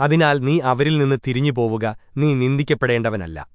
അതിനാൽ നീ അവരിൽ നിന്ന് തിരിഞ്ഞു പോവുക നീ നിന്ദിക്കപ്പെടേണ്ടവനല്ല.